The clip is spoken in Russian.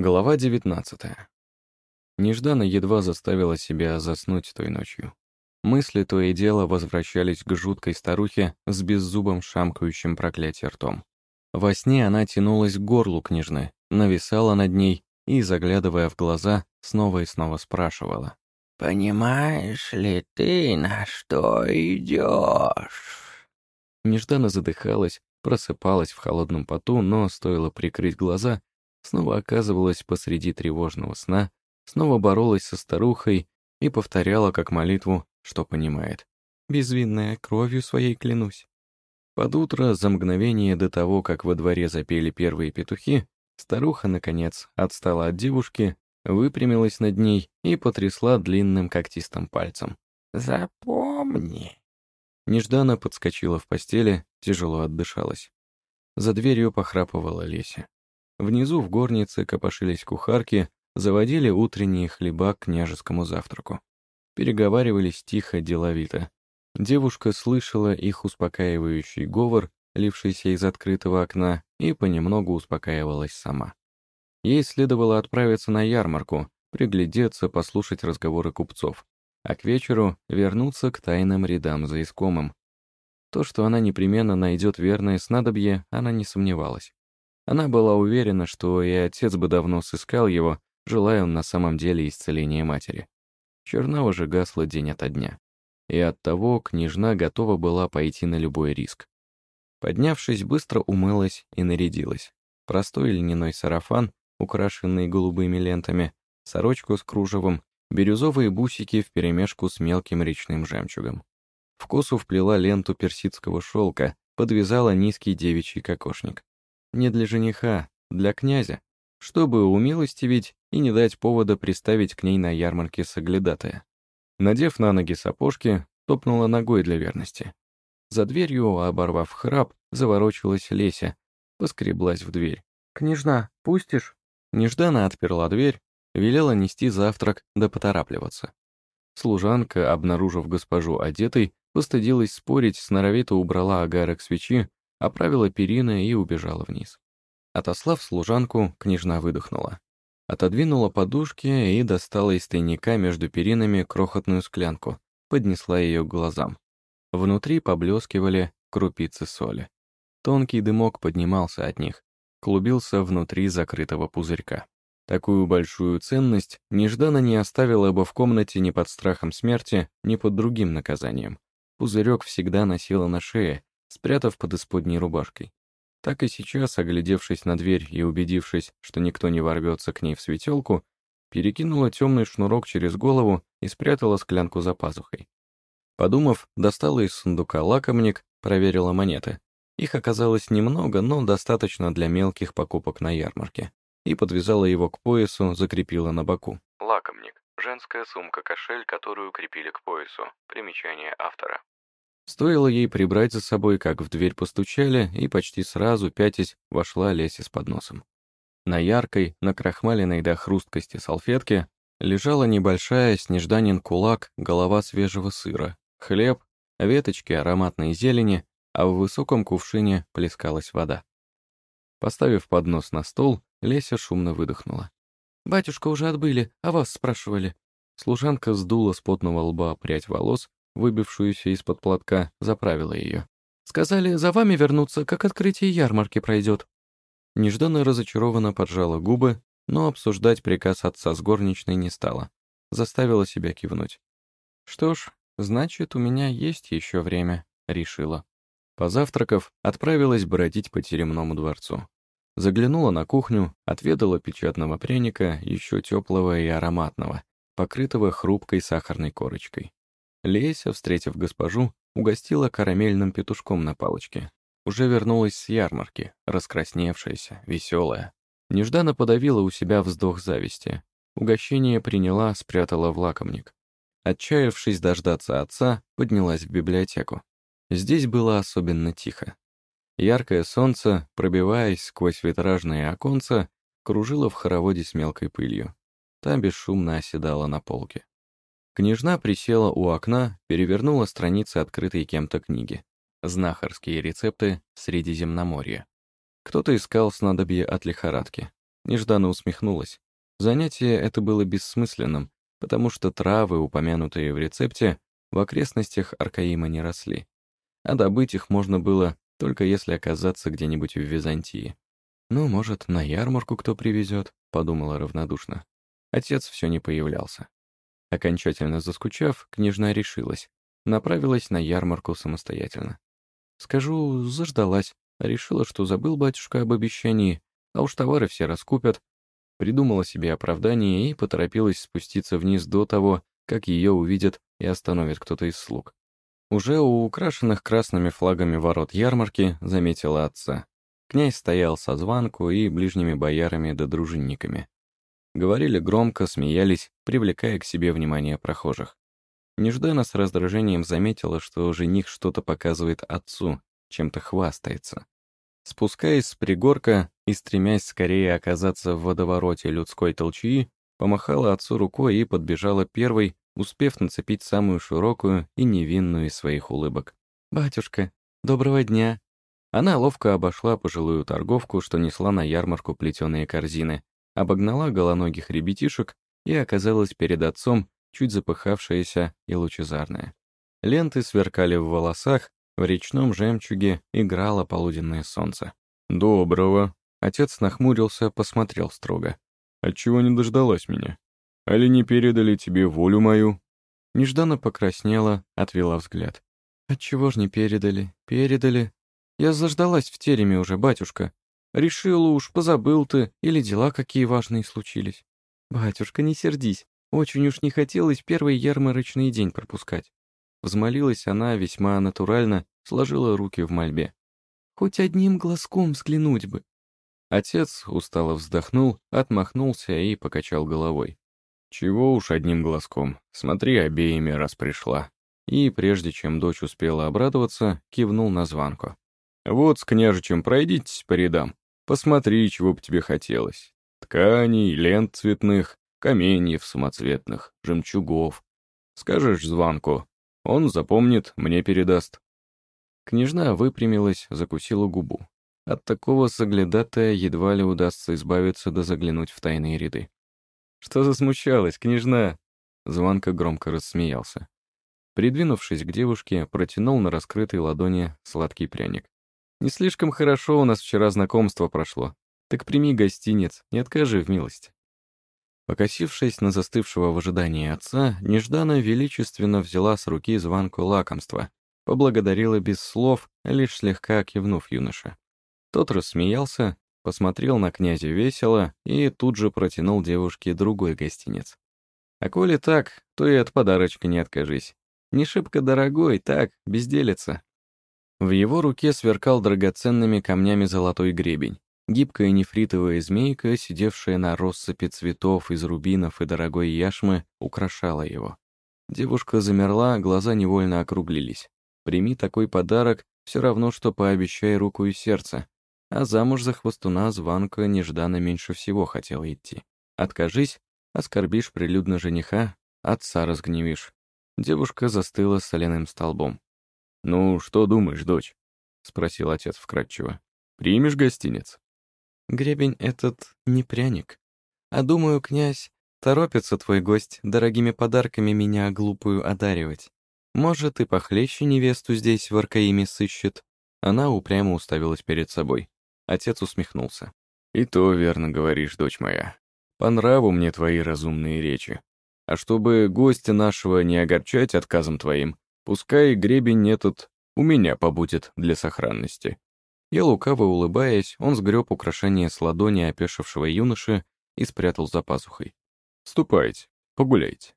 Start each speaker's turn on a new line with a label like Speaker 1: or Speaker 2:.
Speaker 1: Глава 19. Нежданно едва заставила себя заснуть той ночью. Мысли то и дело возвращались к жуткой старухе с беззубым шамкающим проклятие ртом. Во сне она тянулась к горлу княжны, нависала над ней и, заглядывая в глаза, снова и снова спрашивала.
Speaker 2: «Понимаешь ли ты, на что идешь?»
Speaker 1: Нежданно задыхалась, просыпалась в холодном поту, но стоило прикрыть глаза, снова оказывалась посреди тревожного сна, снова боролась со старухой и повторяла как молитву, что понимает. «Безвинная, кровью своей клянусь». Под утро, за мгновение до того, как во дворе запели первые петухи, старуха, наконец, отстала от девушки, выпрямилась над ней и потрясла длинным когтистым пальцем.
Speaker 2: «Запомни».
Speaker 1: Нежданно подскочила в постели, тяжело отдышалась. За дверью похрапывала Леся. Внизу в горнице копошились кухарки, заводили утренние хлеба к княжескому завтраку. Переговаривались тихо, деловито. Девушка слышала их успокаивающий говор, лившийся из открытого окна, и понемногу успокаивалась сама. Ей следовало отправиться на ярмарку, приглядеться, послушать разговоры купцов, а к вечеру вернуться к тайным рядам за искомым. То, что она непременно найдет верное снадобье, она не сомневалась. Она была уверена, что и отец бы давно сыскал его, желая он на самом деле исцеления матери. Черна уже гасла день ото дня и оттого княжна готова была пойти на любой риск. Поднявшись, быстро умылась и нарядилась. Простой льняной сарафан, украшенный голубыми лентами, сорочку с кружевом, бирюзовые бусики вперемешку с мелким речным жемчугом. В косу вплела ленту персидского шелка, подвязала низкий девичий кокошник. Не для жениха, для князя, чтобы умилостивить и не дать повода приставить к ней на ярмарке соглядатая. Надев на ноги сапожки, топнула ногой для верности. За дверью, оборвав храп, заворочилась Леся, поскреблась в дверь. «Княжна, пустишь?» Нежданно отперла дверь, велела нести завтрак да поторапливаться. Служанка, обнаружив госпожу одетой, постыдилась спорить, сноровито убрала агарок свечи, оправила перины и убежала вниз. Отослав служанку, княжна выдохнула. Отодвинула подушки и достала из тайника между перинами крохотную склянку, поднесла ее к глазам. Внутри поблескивали крупицы соли. Тонкий дымок поднимался от них, клубился внутри закрытого пузырька. Такую большую ценность нежданно не оставила бы в комнате ни под страхом смерти, ни под другим наказанием. Пузырек всегда носила на шее, спрятав под исподней рубашкой. Так и сейчас, оглядевшись на дверь и убедившись, что никто не ворвется к ней в светелку, перекинула темный шнурок через голову и спрятала склянку за пазухой. Подумав, достала из сундука лакомник, проверила монеты. Их оказалось немного, но достаточно для мелких покупок на ярмарке. И подвязала его к поясу, закрепила на боку. Лакомник. Женская сумка-кошель, которую крепили к поясу. Примечание автора. Стоило ей прибрать за собой, как в дверь постучали, и почти сразу, пятясь, вошла Леся с подносом. На яркой, накрахмаленной до хрусткости салфетке лежала небольшая снежданин кулак, голова свежего сыра, хлеб, веточки ароматной зелени, а в высоком кувшине плескалась вода. Поставив поднос на стол, Леся шумно выдохнула. «Батюшка уже отбыли, а вас спрашивали». Служанка сдула с потного лба прядь волос выбившуюся из-под платка, заправила ее. «Сказали, за вами вернуться, как открытие ярмарки пройдет». Нежданно разочарованно поджала губы, но обсуждать приказ отца с горничной не стала. Заставила себя кивнуть. «Что ж, значит, у меня есть еще время», — решила. Позавтракав, отправилась бродить по теремному дворцу. Заглянула на кухню, отведала печатного пряника, еще теплого и ароматного, покрытого хрупкой сахарной корочкой. Леся, встретив госпожу, угостила карамельным петушком на палочке. Уже вернулась с ярмарки, раскрасневшаяся, веселая. Нежданно подавила у себя вздох зависти. Угощение приняла, спрятала в лакомник. Отчаявшись дождаться отца, поднялась в библиотеку. Здесь было особенно тихо. Яркое солнце, пробиваясь сквозь витражные оконца, кружило в хороводе с мелкой пылью. Та бесшумно оседала на полке. Княжна присела у окна, перевернула страницы открытой кем-то книги. Знахарские рецепты Средиземноморья. Кто-то искал снадобье от лихорадки. Нежданно усмехнулась. Занятие это было бессмысленным, потому что травы, упомянутые в рецепте, в окрестностях Аркаима не росли. А добыть их можно было, только если оказаться где-нибудь в Византии. «Ну, может, на ярмарку кто привезет», — подумала равнодушно. Отец все не появлялся. Окончательно заскучав, княжна решилась. Направилась на ярмарку самостоятельно. Скажу, заждалась. Решила, что забыл батюшка об обещании, а уж товары все раскупят. Придумала себе оправдание и поторопилась спуститься вниз до того, как ее увидят и остановит кто-то из слуг. Уже у украшенных красными флагами ворот ярмарки заметила отца. Князь стоял со званку и ближними боярами да дружинниками. Говорили громко, смеялись, привлекая к себе внимание прохожих. Нежданно с раздражением заметила, что жених что-то показывает отцу, чем-то хвастается. Спускаясь с пригорка и стремясь скорее оказаться в водовороте людской толчии, помахала отцу рукой и подбежала первой, успев нацепить самую широкую и невинную из своих улыбок. «Батюшка, доброго дня!» Она ловко обошла пожилую торговку, что несла на ярмарку плетеные корзины, обогнала голоногих ребятишек и оказалась перед отцом, чуть запыхавшаяся и лучезарная. Ленты сверкали в волосах, в речном жемчуге играло полуденное солнце. «Доброго!» Отец нахмурился, посмотрел строго. «Отчего не дождалась меня? Али не передали тебе волю мою?» Нежданно покраснела, отвела взгляд. «Отчего ж не передали? Передали. Я заждалась в тереме уже, батюшка. Решила уж, позабыл ты, или дела какие важные случились. Батюшка, не сердись. Очень уж не хотелось первый ярмарочный день пропускать. Взмолилась она весьма натурально, сложила руки в мольбе. Хоть одним глазком взглянуть бы. Отец устало вздохнул, отмахнулся и покачал головой. Чего уж одним глазком, смотри обеими, раз пришла. И прежде чем дочь успела обрадоваться, кивнул на звонку. Вот с княжичем пройдитесь по рядам, посмотри, чего бы тебе хотелось. Тканей, лент цветных, каменьев самоцветных, жемчугов. Скажешь звонку, он запомнит, мне передаст. Княжна выпрямилась, закусила губу. От такого соглядатая едва ли удастся избавиться да заглянуть в тайные ряды. «Что засмущалась, княжна?» Звонко громко рассмеялся. Придвинувшись к девушке, протянул на раскрытой ладони сладкий пряник. «Не слишком хорошо у нас вчера знакомство прошло. Так прими гостинец, не откажи в милости». Покосившись на застывшего в ожидании отца, нежданно величественно взяла с руки звонку лакомства, поблагодарила без слов, лишь слегка кивнув юноша. Тот рассмеялся, посмотрел на князя весело и тут же протянул девушке другой гостиниц. А коли так, то и от подарочка не откажись. Не шибко дорогой, так, безделица. В его руке сверкал драгоценными камнями золотой гребень. Гибкая нефритовая змейка, сидевшая на россыпи цветов из рубинов и дорогой яшмы, украшала его. Девушка замерла, глаза невольно округлились. Прими такой подарок, все равно, что пообещай руку и сердце. А замуж за хвостуна звонка нежданно меньше всего хотела идти. Откажись, оскорбишь прилюдно жениха, отца разгневишь. Девушка застыла соляным столбом. «Ну, что думаешь, дочь?» — спросил отец вкратчиво. «Примешь гостиниц?» «Гребень этот не пряник. А думаю, князь, торопится твой гость дорогими подарками меня глупую одаривать. Может, и похлеще невесту здесь в Аркаиме сыщет». Она упрямо уставилась перед собой. Отец усмехнулся. «И то верно говоришь, дочь моя. По нраву мне твои разумные речи. А чтобы гостя нашего не огорчать отказом твоим, пускай гребень этот у меня побудет для сохранности». И лукаво улыбаясь, он сгреб украшение с ладони опешившего юноши и спрятал за пазухой. «Ступайте, погуляйте».